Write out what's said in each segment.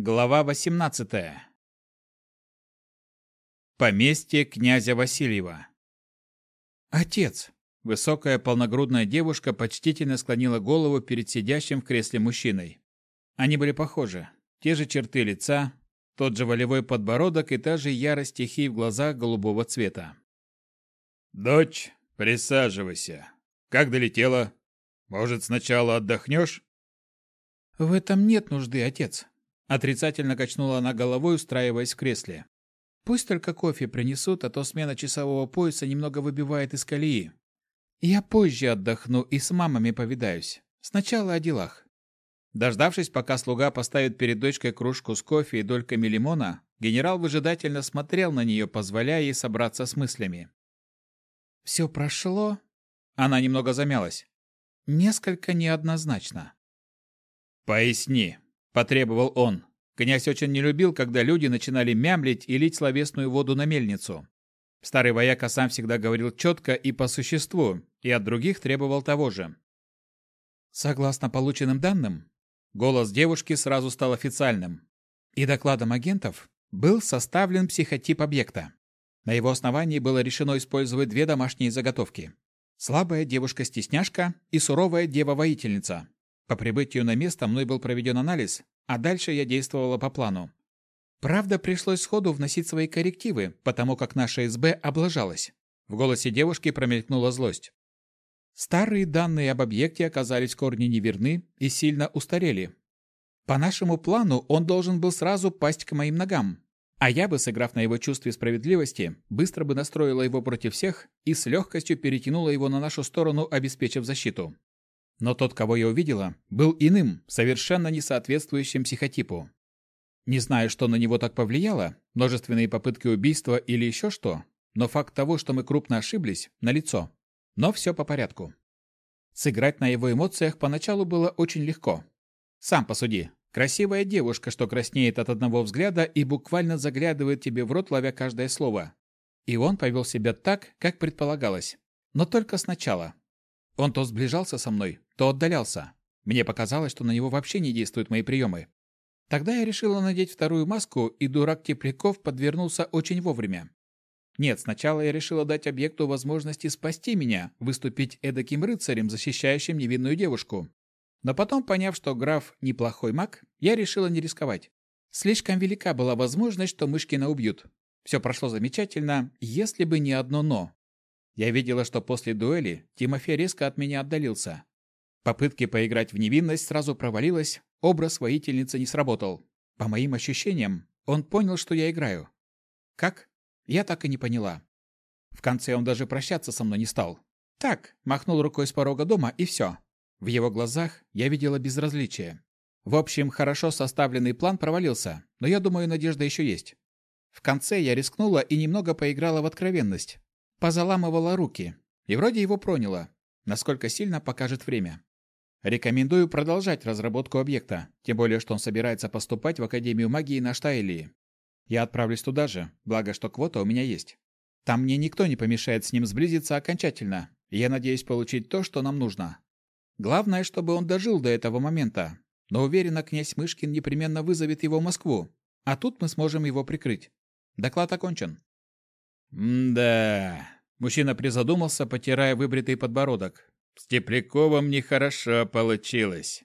Глава 18. Поместье князя Васильева. Отец. Высокая полногрудная девушка почтительно склонила голову перед сидящим в кресле мужчиной. Они были похожи. Те же черты лица, тот же волевой подбородок и та же ярость стихий в глазах голубого цвета. «Дочь, присаживайся. Как долетела? Может, сначала отдохнешь?» «В этом нет нужды, отец. Отрицательно качнула она головой, устраиваясь в кресле. Пусть только кофе принесут, а то смена часового пояса немного выбивает из колеи. Я позже отдохну и с мамами повидаюсь. Сначала о делах. Дождавшись, пока слуга поставит перед дочкой кружку с кофе и дольками лимона, генерал выжидательно смотрел на нее, позволяя ей собраться с мыслями. «Все прошло?» Она немного замялась. «Несколько неоднозначно». «Поясни», потребовал он. Князь очень не любил, когда люди начинали мямлить и лить словесную воду на мельницу. Старый вояка сам всегда говорил четко и по существу, и от других требовал того же. Согласно полученным данным, голос девушки сразу стал официальным. И докладом агентов был составлен психотип объекта. На его основании было решено использовать две домашние заготовки. Слабая девушка-стесняшка и суровая дева-воительница. По прибытию на место мной был проведен анализ, а дальше я действовала по плану. Правда, пришлось сходу вносить свои коррективы, потому как наша СБ облажалась. В голосе девушки промелькнула злость. Старые данные об объекте оказались корни неверны и сильно устарели. По нашему плану он должен был сразу пасть к моим ногам. А я бы, сыграв на его чувстве справедливости, быстро бы настроила его против всех и с легкостью перетянула его на нашу сторону, обеспечив защиту. Но тот, кого я увидела, был иным, совершенно не соответствующим психотипу. Не знаю, что на него так повлияло, множественные попытки убийства или еще что, но факт того, что мы крупно ошиблись, налицо. Но все по порядку. Сыграть на его эмоциях поначалу было очень легко. Сам посуди. Красивая девушка, что краснеет от одного взгляда и буквально заглядывает тебе в рот, ловя каждое слово. И он повел себя так, как предполагалось. Но только сначала. Он то сближался со мной, то отдалялся. Мне показалось, что на него вообще не действуют мои приемы. Тогда я решила надеть вторую маску, и дурак Тепляков подвернулся очень вовремя. Нет, сначала я решила дать объекту возможности спасти меня, выступить эдаким рыцарем, защищающим невинную девушку. Но потом, поняв, что граф неплохой маг, я решила не рисковать. Слишком велика была возможность, что Мышкина убьют. Все прошло замечательно, если бы не одно «но». Я видела, что после дуэли Тимофей резко от меня отдалился. Попытки поиграть в невинность сразу провалилась, образ воительницы не сработал. По моим ощущениям, он понял, что я играю. Как? Я так и не поняла. В конце он даже прощаться со мной не стал. Так, махнул рукой с порога дома и все. В его глазах я видела безразличие. В общем, хорошо составленный план провалился, но я думаю, надежда еще есть. В конце я рискнула и немного поиграла в откровенность позаламывала руки. И вроде его проняло. Насколько сильно покажет время. Рекомендую продолжать разработку объекта, тем более, что он собирается поступать в Академию магии на Штайлии. Я отправлюсь туда же, благо, что квота у меня есть. Там мне никто не помешает с ним сблизиться окончательно, я надеюсь получить то, что нам нужно. Главное, чтобы он дожил до этого момента. Но уверена, князь Мышкин непременно вызовет его в Москву, а тут мы сможем его прикрыть. Доклад окончен. «Да...» Мужчина призадумался, потирая выбритый подбородок. «С Тепляковым нехорошо получилось.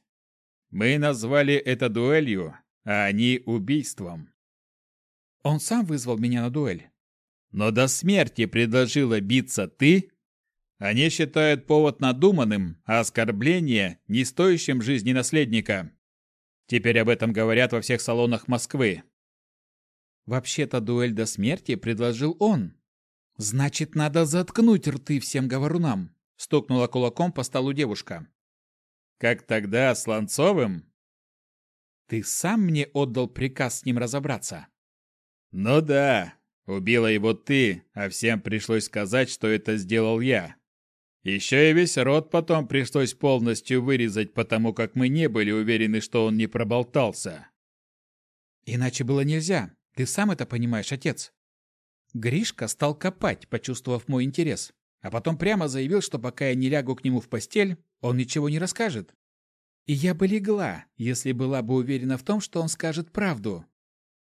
Мы назвали это дуэлью, а они убийством». «Он сам вызвал меня на дуэль». «Но до смерти предложила биться ты?» Они считают повод надуманным, а оскорбление – не стоящим жизни наследника. Теперь об этом говорят во всех салонах Москвы. Вообще-то дуэль до смерти предложил он. Значит, надо заткнуть рты всем говорунам, стукнула кулаком по столу девушка. Как тогда с Ланцовым? Ты сам мне отдал приказ с ним разобраться. Ну да, убила его ты, а всем пришлось сказать, что это сделал я. Еще и весь род потом пришлось полностью вырезать, потому как мы не были уверены, что он не проболтался. Иначе было нельзя. Ты сам это понимаешь, отец. Гришка стал копать, почувствовав мой интерес, а потом прямо заявил, что пока я не лягу к нему в постель, он ничего не расскажет. И я бы легла, если была бы уверена в том, что он скажет правду.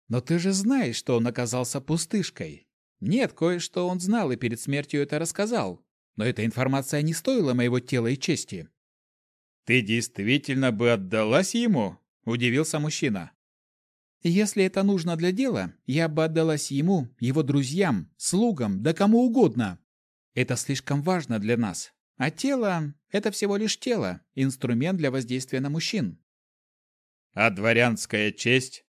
Но ты же знаешь, что он оказался пустышкой. Нет, кое-что он знал и перед смертью это рассказал. Но эта информация не стоила моего тела и чести. Ты действительно бы отдалась ему? удивился мужчина. Если это нужно для дела, я бы отдалась ему, его друзьям, слугам, да кому угодно. Это слишком важно для нас. А тело – это всего лишь тело, инструмент для воздействия на мужчин. А дворянская честь?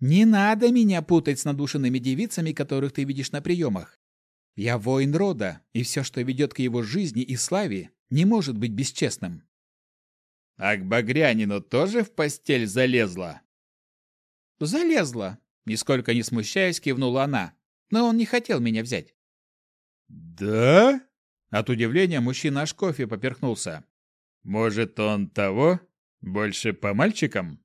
Не надо меня путать с надушенными девицами, которых ты видишь на приемах. Я воин рода, и все, что ведет к его жизни и славе, не может быть бесчестным. А к Багрянину тоже в постель залезла? Залезла, нисколько не смущаясь, кивнула она. Но он не хотел меня взять. Да? От удивления мужчина аж кофе поперхнулся. Может, он того? Больше по мальчикам?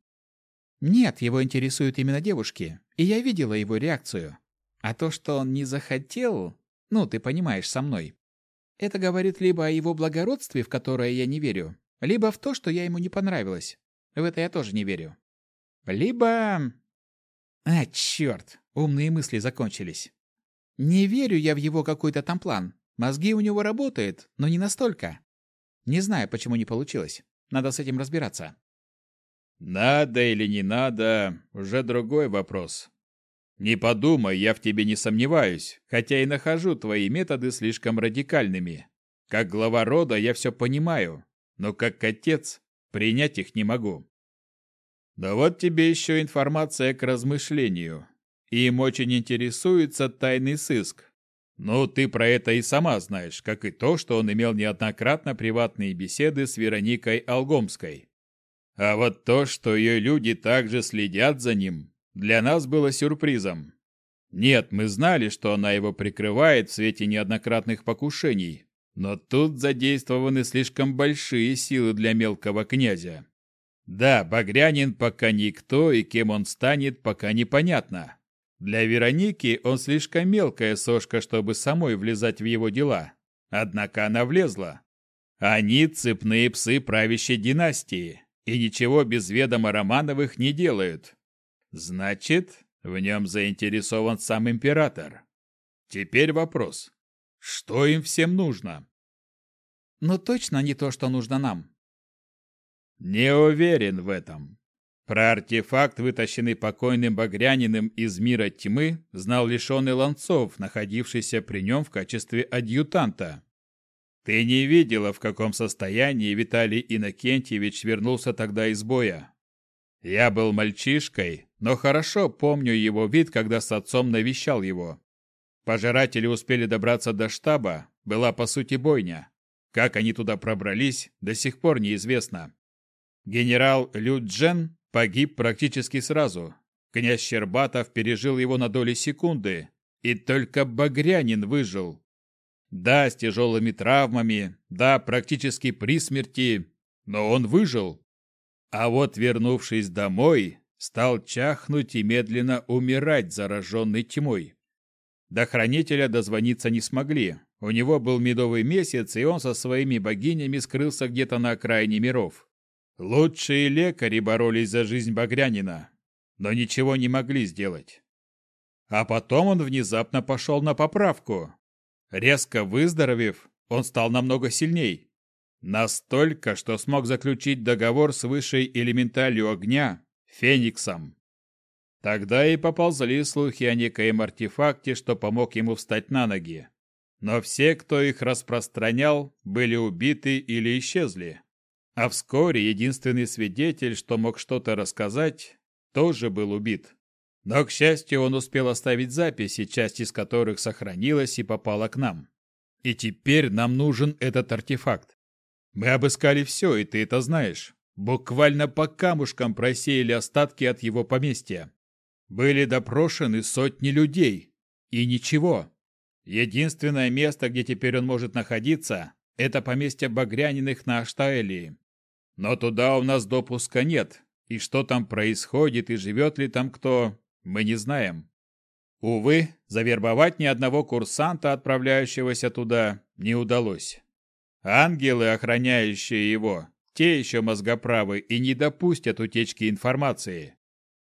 Нет, его интересуют именно девушки, и я видела его реакцию. А то, что он не захотел, ну, ты понимаешь, со мной. Это говорит либо о его благородстве, в которое я не верю, либо в то, что я ему не понравилась. В это я тоже не верю. Либо... А, черт, умные мысли закончились. Не верю я в его какой-то там план. Мозги у него работают, но не настолько. Не знаю, почему не получилось. Надо с этим разбираться. Надо или не надо, уже другой вопрос. Не подумай, я в тебе не сомневаюсь, хотя и нахожу твои методы слишком радикальными. Как глава рода я все понимаю, но как отец принять их не могу. Да вот тебе еще информация к размышлению. Им очень интересуется тайный сыск. Ну, ты про это и сама знаешь, как и то, что он имел неоднократно приватные беседы с Вероникой Алгомской. А вот то, что ее люди также следят за ним, для нас было сюрпризом. Нет, мы знали, что она его прикрывает в свете неоднократных покушений, но тут задействованы слишком большие силы для мелкого князя. Да, Багрянин пока никто, и кем он станет, пока непонятно. Для Вероники он слишком мелкая сошка, чтобы самой влезать в его дела. Однако она влезла. Они цепные псы правящей династии и ничего без ведома Романовых не делают. Значит, в нем заинтересован сам император. Теперь вопрос. Что им всем нужно? Но точно не то, что нужно нам. Не уверен в этом. Про артефакт, вытащенный покойным Багряниным из мира тьмы, знал лишенный Ланцов, находившийся при нем в качестве адъютанта. Ты не видела, в каком состоянии Виталий Иннокентьевич вернулся тогда из боя. Я был мальчишкой, но хорошо помню его вид, когда с отцом навещал его. Пожиратели успели добраться до штаба, была по сути бойня. Как они туда пробрались, до сих пор неизвестно. Генерал Лю Джен погиб практически сразу. Князь Щербатов пережил его на доли секунды, и только Багрянин выжил. Да, с тяжелыми травмами, да, практически при смерти, но он выжил. А вот вернувшись домой, стал чахнуть и медленно умирать, зараженный тьмой. До хранителя дозвониться не смогли. У него был медовый месяц, и он со своими богинями скрылся где-то на окраине миров. Лучшие лекари боролись за жизнь Багрянина, но ничего не могли сделать. А потом он внезапно пошел на поправку, Резко выздоровев, он стал намного сильней. Настолько, что смог заключить договор с высшей элементалью огня, Фениксом. Тогда и поползли слухи о некоем артефакте, что помог ему встать на ноги. Но все, кто их распространял, были убиты или исчезли. А вскоре единственный свидетель, что мог что-то рассказать, тоже был убит. Но, к счастью, он успел оставить записи, часть из которых сохранилась и попала к нам. И теперь нам нужен этот артефакт. Мы обыскали все, и ты это знаешь. Буквально по камушкам просеяли остатки от его поместья. Были допрошены сотни людей. И ничего. Единственное место, где теперь он может находиться, это поместье Багряниных на Аштаэлии. Но туда у нас допуска нет. И что там происходит, и живет ли там кто, мы не знаем. Увы, завербовать ни одного курсанта, отправляющегося туда, не удалось. Ангелы, охраняющие его, те еще мозгоправы и не допустят утечки информации.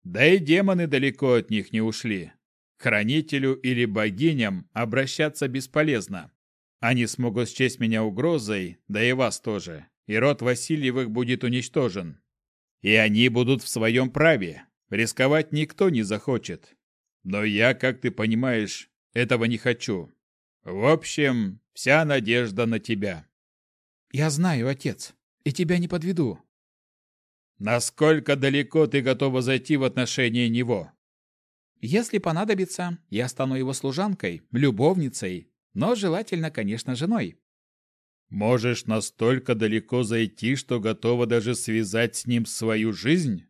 Да и демоны далеко от них не ушли. Хранителю или богиням обращаться бесполезно. Они смогут счесть меня угрозой, да и вас тоже, и род Васильевых будет уничтожен. И они будут в своем праве. Рисковать никто не захочет. Но я, как ты понимаешь, этого не хочу. В общем, вся надежда на тебя. Я знаю, отец, и тебя не подведу. Насколько далеко ты готова зайти в отношении него? Если понадобится, я стану его служанкой, любовницей, но желательно, конечно, женой. Можешь настолько далеко зайти, что готова даже связать с ним свою жизнь?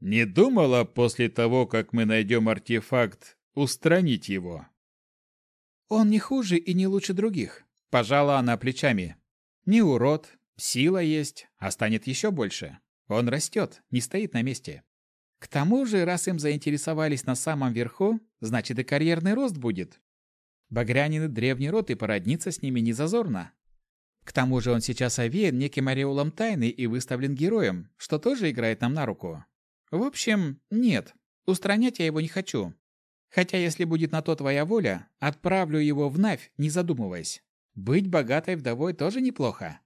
Не думала после того, как мы найдем артефакт, устранить его? Он не хуже и не лучше других. Пожала она плечами. Не урод, сила есть, а станет еще больше. Он растет, не стоит на месте. К тому же, раз им заинтересовались на самом верху, значит и карьерный рост будет. Багрянины древний род и породниться с ними не зазорно. К тому же он сейчас овеян неким ореолом тайны и выставлен героем, что тоже играет нам на руку. В общем, нет, устранять я его не хочу. Хотя, если будет на то твоя воля, отправлю его в Навь, не задумываясь. Быть богатой вдовой тоже неплохо.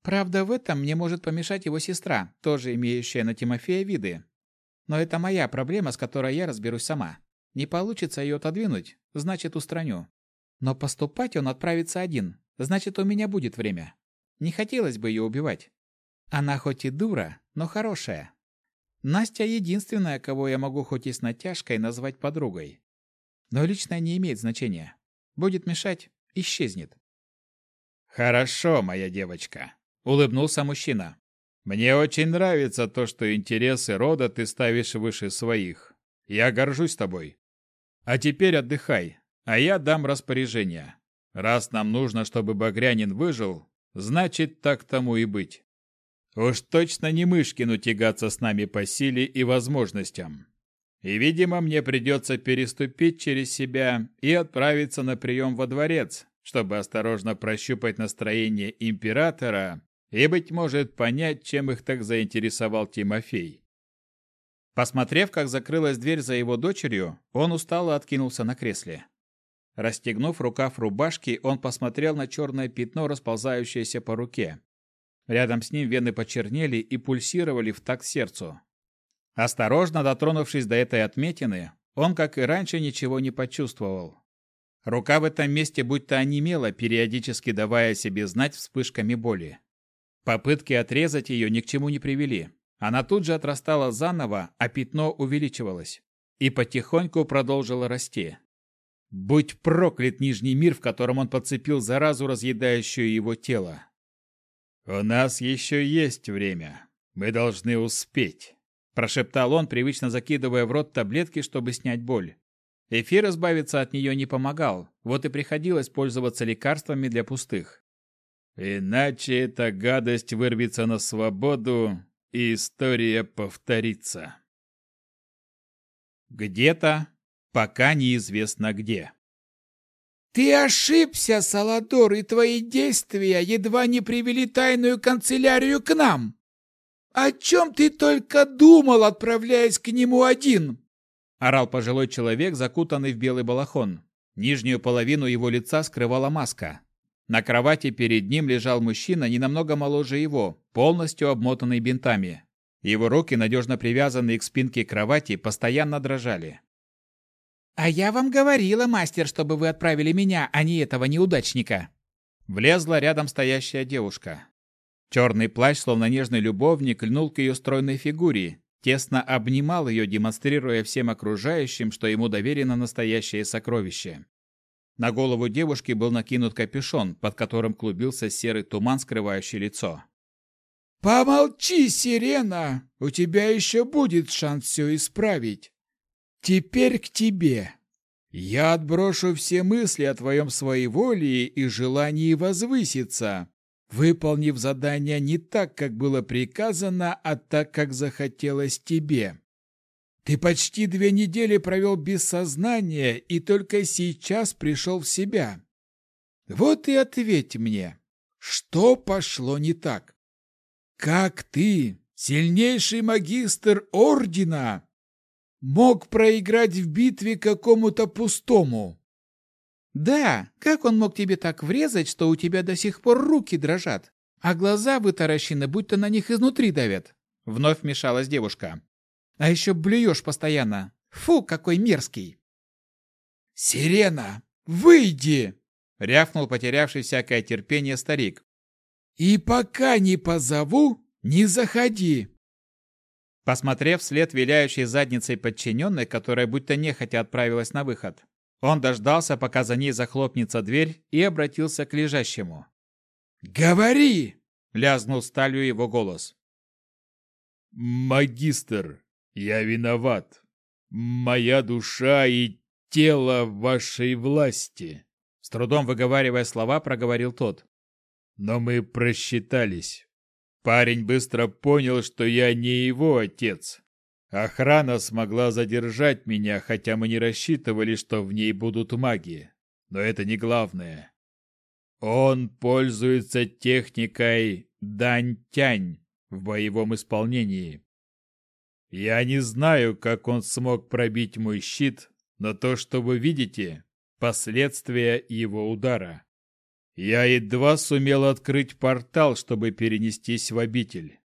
Правда, в этом мне может помешать его сестра, тоже имеющая на Тимофея виды. Но это моя проблема, с которой я разберусь сама. Не получится ее отодвинуть, значит, устраню. Но поступать он отправится один, значит, у меня будет время. Не хотелось бы ее убивать. Она хоть и дура, но хорошая. Настя единственная, кого я могу хоть и с натяжкой назвать подругой. Но личное не имеет значения. Будет мешать – исчезнет. «Хорошо, моя девочка улыбнулся мужчина. Мне очень нравится то, что интересы рода ты ставишь выше своих. Я горжусь тобой. А теперь отдыхай, а я дам распоряжение. Раз нам нужно, чтобы Багрянин выжил, значит, так тому и быть. Уж точно не Мышкину тягаться с нами по силе и возможностям. И, видимо, мне придется переступить через себя и отправиться на прием во дворец, чтобы осторожно прощупать настроение императора и, быть может, понять, чем их так заинтересовал Тимофей. Посмотрев, как закрылась дверь за его дочерью, он устало откинулся на кресле. Расстегнув рукав рубашки, он посмотрел на черное пятно, расползающееся по руке. Рядом с ним вены почернели и пульсировали в такт сердцу. Осторожно дотронувшись до этой отметины, он, как и раньше, ничего не почувствовал. Рука в этом месте будто онемела, периодически давая себе знать вспышками боли. Попытки отрезать ее ни к чему не привели. Она тут же отрастала заново, а пятно увеличивалось. И потихоньку продолжило расти. Будь проклят Нижний мир, в котором он подцепил заразу, разъедающую его тело. «У нас еще есть время. Мы должны успеть», – прошептал он, привычно закидывая в рот таблетки, чтобы снять боль. Эфир избавиться от нее не помогал, вот и приходилось пользоваться лекарствами для пустых. Иначе эта гадость вырвется на свободу, и история повторится. Где-то, пока неизвестно где. «Ты ошибся, Саладор, и твои действия едва не привели тайную канцелярию к нам. О чем ты только думал, отправляясь к нему один?» Орал пожилой человек, закутанный в белый балахон. Нижнюю половину его лица скрывала маска. На кровати перед ним лежал мужчина, не намного моложе его, полностью обмотанный бинтами. Его руки, надежно привязанные к спинке кровати, постоянно дрожали. «А я вам говорила, мастер, чтобы вы отправили меня, а не этого неудачника!» Влезла рядом стоящая девушка. Черный плащ, словно нежный любовник, льнул к ее стройной фигуре, тесно обнимал ее, демонстрируя всем окружающим, что ему доверено настоящее сокровище. На голову девушки был накинут капюшон, под которым клубился серый туман, скрывающий лицо. «Помолчи, сирена! У тебя еще будет шанс все исправить. Теперь к тебе. Я отброшу все мысли о твоем своеволии и желании возвыситься, выполнив задание не так, как было приказано, а так, как захотелось тебе. Ты почти две недели провел без сознания и только сейчас пришел в себя. Вот и ответь мне, что пошло не так? Как ты, сильнейший магистр Ордена, мог проиграть в битве какому-то пустому? Да, как он мог тебе так врезать, что у тебя до сих пор руки дрожат, а глаза вытаращены, будто на них изнутри давят? Вновь вмешалась девушка. А еще блюешь постоянно. Фу, какой мерзкий. Сирена, выйди! Рявкнул потерявший всякое терпение старик. И пока не позову, не заходи. Посмотрев вслед виляющей задницей подчиненной, которая будто нехотя отправилась на выход, он дождался, пока за ней захлопнется дверь, и обратился к лежащему. «Говори!» — лязнул сталью его голос. «Магистр, я виноват. Моя душа и тело в вашей власти!» С трудом выговаривая слова, проговорил тот. «Но мы просчитались. Парень быстро понял, что я не его отец. Охрана смогла задержать меня, хотя мы не рассчитывали, что в ней будут маги. Но это не главное. Он пользуется техникой дань-тянь в боевом исполнении. Я не знаю, как он смог пробить мой щит, но то, что вы видите, последствия его удара. Я едва сумел открыть портал, чтобы перенестись в обитель.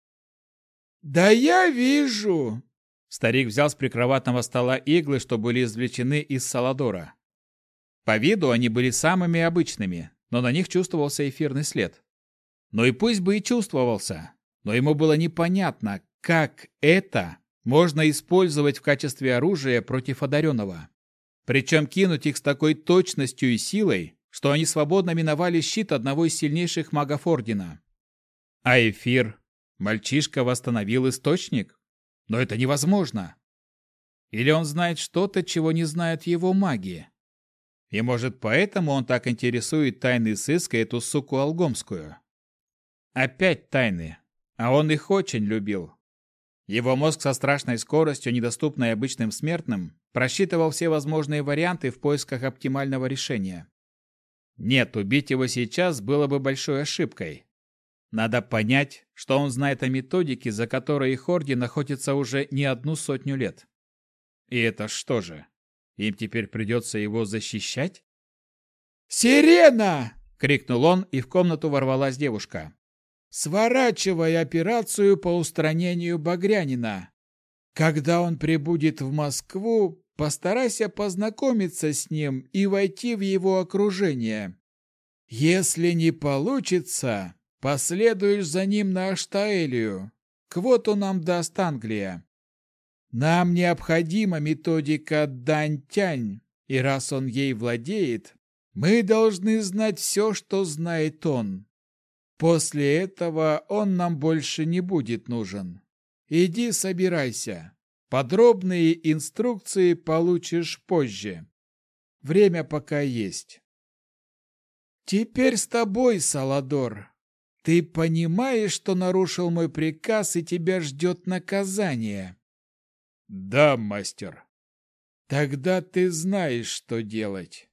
«Да я вижу!» Старик взял с прикроватного стола иглы, что были извлечены из саладора. По виду они были самыми обычными, но на них чувствовался эфирный след. Но и пусть бы и чувствовался, но ему было непонятно, как это можно использовать в качестве оружия против одаренного. Причем кинуть их с такой точностью и силой, что они свободно миновали щит одного из сильнейших магов Ордена. А эфир? Мальчишка восстановил источник? Но это невозможно. Или он знает что-то, чего не знает его магия? И может поэтому он так интересует тайны сыска эту суку Алгомскую? Опять тайны. А он их очень любил. Его мозг со страшной скоростью, недоступной обычным смертным, просчитывал все возможные варианты в поисках оптимального решения. Нет, убить его сейчас было бы большой ошибкой. Надо понять, что он знает о методике, за которой их орден находится уже не одну сотню лет. И это что же? Им теперь придется его защищать? «Сирена!» — крикнул он, и в комнату ворвалась девушка. «Сворачивай операцию по устранению Багрянина. Когда он прибудет в Москву, постарайся познакомиться с ним и войти в его окружение. Если не получится, Последуешь за ним на Аштаэлию. Квоту нам даст Англия. Нам необходима методика Дань-Тянь, и раз он ей владеет, мы должны знать все, что знает он. После этого он нам больше не будет нужен. Иди собирайся. Подробные инструкции получишь позже. Время пока есть. Теперь с тобой, Саладор. Ты понимаешь, что нарушил мой приказ и тебя ждет наказание? Да, мастер. Тогда ты знаешь, что делать.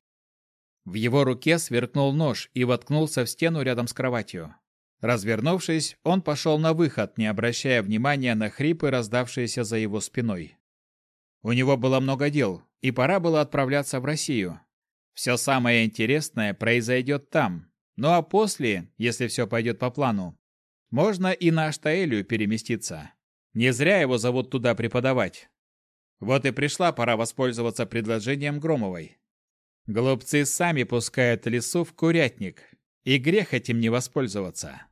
В его руке сверкнул нож и воткнулся в стену рядом с кроватью. Развернувшись, он пошел на выход, не обращая внимания на хрипы, раздавшиеся за его спиной. У него было много дел, и пора было отправляться в Россию. Все самое интересное произойдет там, ну а после, если все пойдет по плану, можно и на Аштаэлию переместиться. Не зря его зовут туда преподавать. Вот и пришла пора воспользоваться предложением Громовой. Глупцы сами пускают лесу в курятник, и грех этим не воспользоваться.